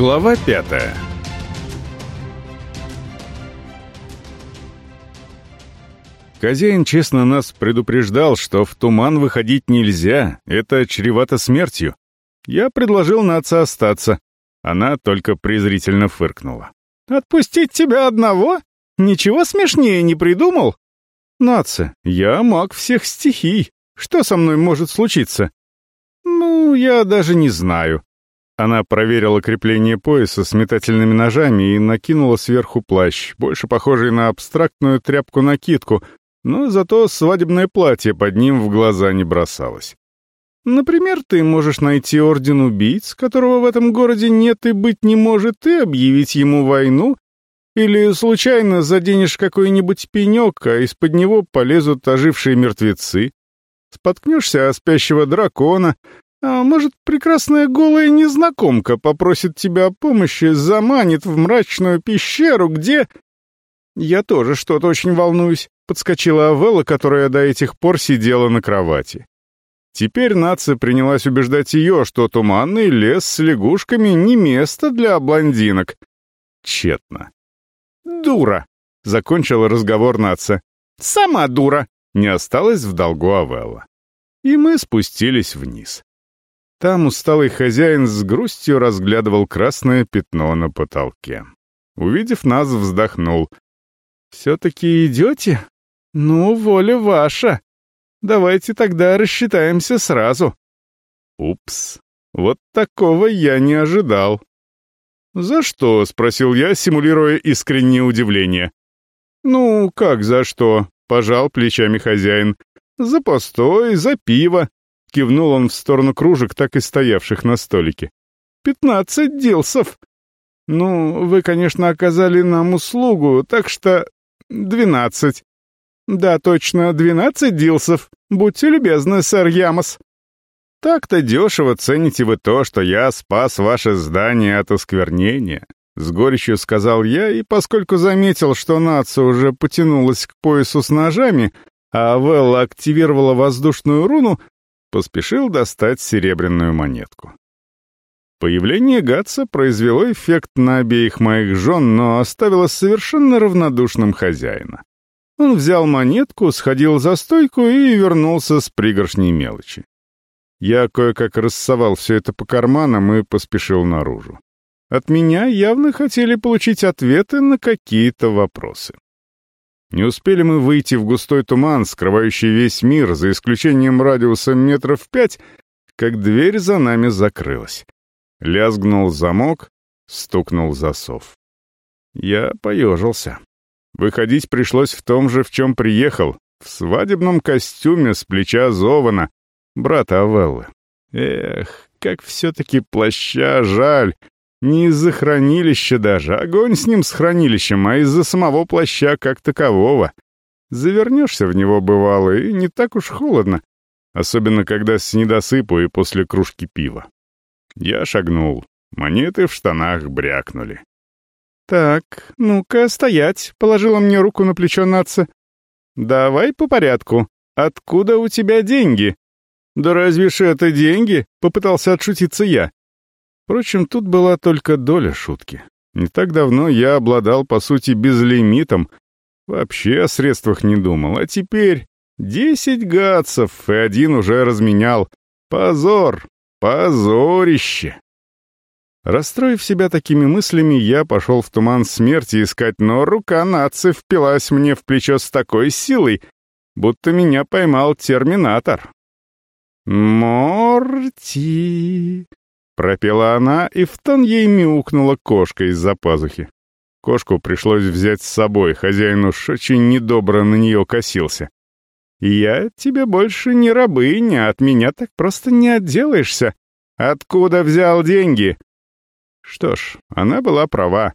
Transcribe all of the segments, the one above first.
Глава пятая Хозяин честно нас предупреждал, что в туман выходить нельзя, это чревато смертью. Я предложил Наце остаться. Она только презрительно фыркнула. «Отпустить тебя одного? Ничего смешнее не придумал?» «Наце, я маг всех стихий. Что со мной может случиться?» «Ну, я даже не знаю», она проверила крепление пояса с метательными ножами и накинула сверху плащ, больше похожий на абстрактную тряпку-накидку, но зато свадебное платье под ним в глаза не бросалось. Например, ты можешь найти орден убийц, которого в этом городе нет и быть не может, и объявить ему войну, или случайно заденешь какой-нибудь пенек, а из-под него полезут ожившие мертвецы. Споткнешься о спящего дракона, а может, прекрасная голая незнакомка попросит тебя о помощи, заманит в мрачную пещеру, где... Я тоже что-то очень волнуюсь, подскочила Авелла, которая до этих пор сидела на кровати. Теперь нация принялась убеждать ее, что туманный лес с лягушками не место для блондинок. Тщетно. «Дура!» — закончила разговор нация. «Сама дура!» — не осталось в долгу Авелла. И мы спустились вниз. Там усталый хозяин с грустью разглядывал красное пятно на потолке. Увидев нас, вздохнул. «Все-таки идете? Ну, воля ваша. Давайте тогда рассчитаемся сразу». Упс, вот такого я не ожидал. «За что?» — спросил я, симулируя искреннее удивление. «Ну, как за что?» — пожал плечами хозяин. «За постой, за пиво, Кивнул он в сторону кружек, так и стоявших на столике. «Пятнадцать дилсов!» «Ну, вы, конечно, оказали нам услугу, так что... двенадцать». «Да, точно, двенадцать дилсов. Будьте любезны, сэр Ямос». «Так-то дешево цените вы то, что я спас ваше здание от осквернения», — с горечью сказал я, и поскольку заметил, что нация уже потянулась к поясу с ножами, а Велла активировала воздушную руну, поспешил достать серебряную монетку. Появление Гатса произвело эффект на обеих моих жен, но оставило совершенно равнодушным хозяина. Он взял монетку, сходил за стойку и вернулся с пригоршней мелочи. Я кое-как рассовал все это по карманам и поспешил наружу. От меня явно хотели получить ответы на какие-то вопросы. Не успели мы выйти в густой туман, скрывающий весь мир, за исключением радиуса метров пять, как дверь за нами закрылась. Лязгнул замок, стукнул засов. Я поежился. Выходить пришлось в том же, в чем приехал, в свадебном костюме с плеча Зована, брата Авеллы. Эх, как все-таки плаща жаль, не из-за хранилища даже, огонь с ним с хранилищем, а из-за самого плаща как такового. Завернешься в него бывало, и не так уж холодно, особенно когда с недосыпу и после кружки пива. Я шагнул, монеты в штанах брякнули. «Так, ну-ка, стоять», — положила мне руку на плечо Натса. «Давай по порядку. Откуда у тебя деньги?» «Да разве ж это деньги?» — попытался отшутиться я. Впрочем, тут была только доля шутки. Не так давно я обладал, по сути, безлимитом, вообще о средствах не думал, а теперь десять гадцев, и один уже разменял. Позор, позорище. Расстроив себя такими мыслями, я пошел в туман смерти искать, но рука нации впилась мне в плечо с такой силой, будто меня поймал терминатор. «Морти!» Пропела она, и в тон ей мяукнула кошка из-за пазухи. Кошку пришлось взять с собой, хозяин уж очень недобро на нее косился. «Я тебе больше не рабыня, от меня так просто не отделаешься. Откуда взял деньги?» Что ж, она была права.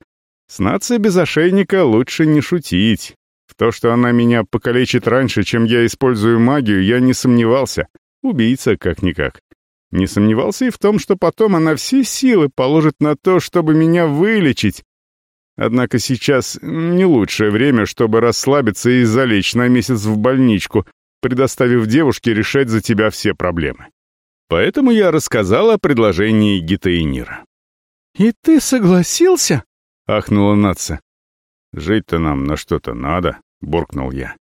С нацией без ошейника лучше не шутить. В то, что она меня покалечит раньше, чем я использую магию, я не сомневался. Убийца, как-никак. Не сомневался и в том, что потом она все силы положит на то, чтобы меня вылечить. Однако сейчас не лучшее время, чтобы расслабиться и залечь на месяц в больничку, предоставив девушке решать за тебя все проблемы. Поэтому я рассказал о предложении Гитаинира. «И ты согласился?» — ахнула Натса. «Жить-то нам на что-то надо», — буркнул я.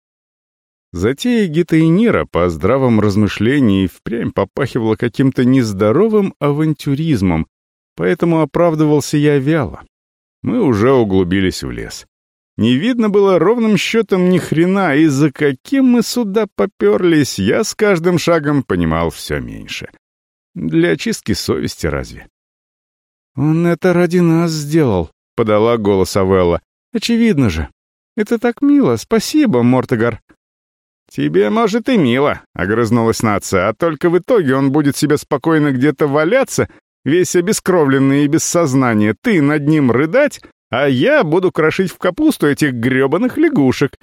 Затея Гитаинира по здравом размышлении впрямь попахивала каким-то нездоровым авантюризмом, поэтому оправдывался я вяло. Мы уже углубились в лес. Не видно было ровным счетом ни хрена, и за каким мы сюда поперлись, я с каждым шагом понимал все меньше. Для очистки совести разве? «Он это ради нас сделал», — подала голос Авелла. «Очевидно же. Это так мило. Спасибо, Мортогар». «Тебе, может, и мило», — огрызнулась нация, «а только в итоге он будет себе спокойно где-то валяться, весь обескровленный и без сознания, ты над ним рыдать, а я буду крошить в капусту этих гребаных лягушек.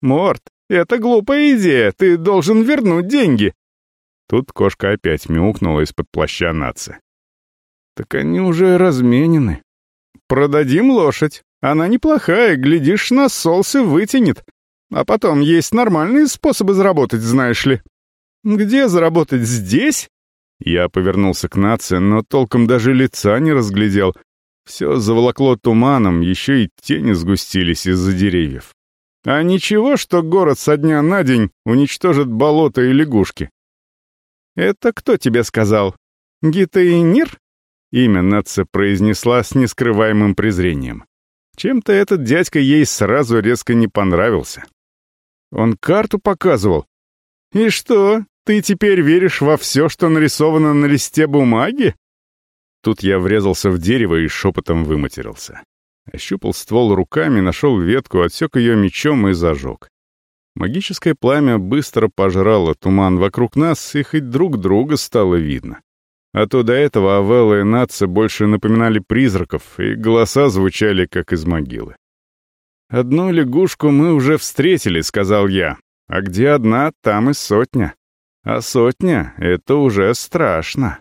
Морт, это глупая идея, ты должен вернуть деньги». Тут кошка опять мяукнула из-под плаща нации. «Так они уже разменены. Продадим лошадь. Она неплохая, глядишь, на солсы вытянет. А потом есть нормальные способы заработать, знаешь ли. Где заработать? Здесь? Я повернулся к нации, но толком даже лица не разглядел. Все заволокло туманом, еще и тени сгустились из-за деревьев. А ничего, что город со дня на день уничтожит болото и лягушки. «Это кто тебе сказал? Гита и Нир?» Имя Натса произнесла с нескрываемым презрением. Чем-то этот дядька ей сразу резко не понравился. Он карту показывал. «И что, ты теперь веришь во все, что нарисовано на листе бумаги?» Тут я врезался в дерево и шепотом выматерился. Ощупал ствол руками, нашел ветку, отсек ее мечом и зажег. Магическое пламя быстро пожрало туман вокруг нас, и хоть друг друга стало видно. А то до этого Авелла и Натса больше напоминали призраков, и голоса звучали, как из могилы. «Одну лягушку мы уже встретили», — сказал я. «А где одна, там и сотня. А сотня — это уже страшно».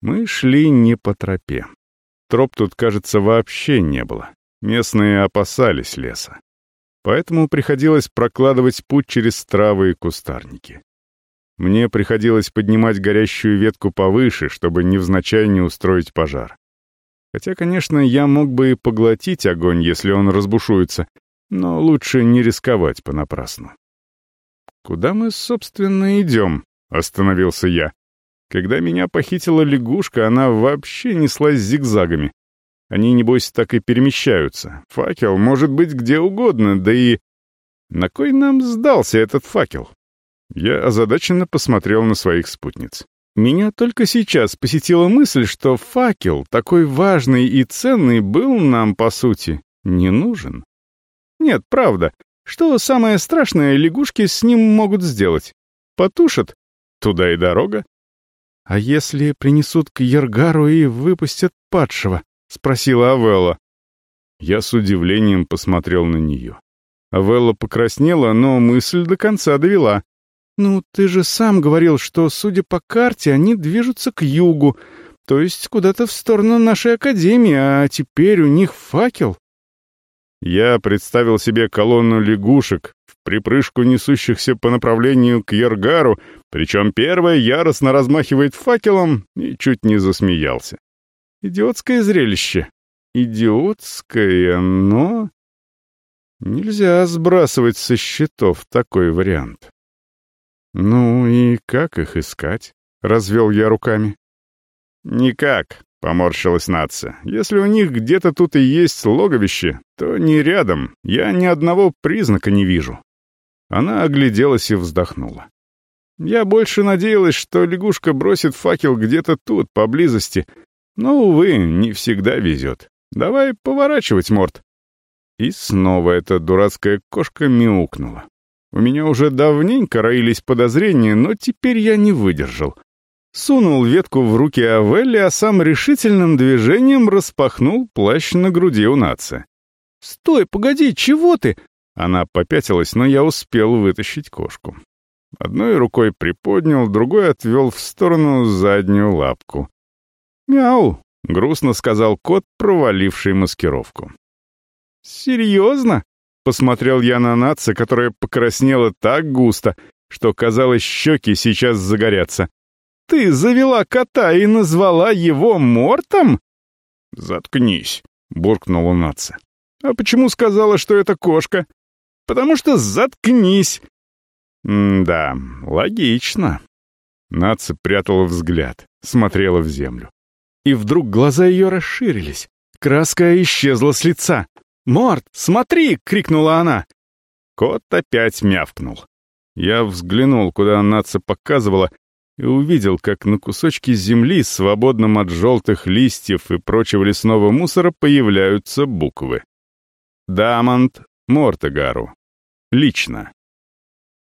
Мы шли не по тропе. Троп тут, кажется, вообще не было. Местные опасались леса. Поэтому приходилось прокладывать путь через травы и кустарники. Мне приходилось поднимать горящую ветку повыше, чтобы невзначай не устроить пожар. Хотя, конечно, я мог бы и поглотить огонь, если он разбушуется, но лучше не рисковать понапрасну. «Куда мы, собственно, идем?» — остановился я. Когда меня похитила лягушка, она вообще неслась зигзагами. Они, небось, так и перемещаются. Факел может быть где угодно, да и... На кой нам сдался этот факел? Я озадаченно посмотрел на своих спутниц. Меня только сейчас посетила мысль, что факел, такой важный и ценный, был нам, по сути, не нужен. Нет, правда. Что самое страшное лягушки с ним могут сделать? Потушат? Туда и дорога. «А если принесут к Ергару и выпустят падшего?» — спросила Авелла. Я с удивлением посмотрел на нее. Авелла покраснела, но мысль до конца довела. «Ну, ты же сам говорил, что, судя по карте, они движутся к югу, то есть куда-то в сторону нашей академии, а теперь у них факел». Я представил себе колонну лягушек, в припрыжку несущихся по направлению к Ергару, причем первая яростно размахивает факелом, и чуть не засмеялся. Идиотское зрелище. Идиотское, но... Нельзя сбрасывать со счетов такой вариант. «Ну и как их искать?» — развел я руками. «Никак», — поморщилась нация. «Если у них где-то тут и есть логовище, то не рядом. Я ни одного признака не вижу». Она огляделась и вздохнула. Я больше надеялась, что лягушка бросит факел где-то тут, поблизости. Но, увы, не всегда везет. Давай поворачивать, Морт. И снова эта дурацкая кошка мяукнула. У меня уже давненько роились подозрения, но теперь я не выдержал. Сунул ветку в руки Авелли, а сам решительным движением распахнул плащ на груди у нации. «Стой, погоди, чего ты?» Она попятилась, но я успел вытащить кошку. Одной рукой приподнял, другой отвел в сторону заднюю лапку. «Мяу!» — грустно сказал кот, проваливший маскировку. «Серьезно?» Посмотрел я на Натса, которая покраснела так густо, что, казалось, щеки сейчас загорятся. «Ты завела кота и назвала его Мортом?» «Заткнись», — буркнула Натса. «А почему сказала, что это кошка?» «Потому что заткнись!» «Да, логично». Натса прятала взгляд, смотрела в землю. И вдруг глаза ее расширились. Краска исчезла с лица. «Морд, смотри!» — крикнула она. Кот опять мявкнул. Я взглянул, куда Натса показывала, и увидел, как на кусочке земли, свободном от желтых листьев и прочего лесного мусора, появляются буквы. Дамонт Мортегару. Лично.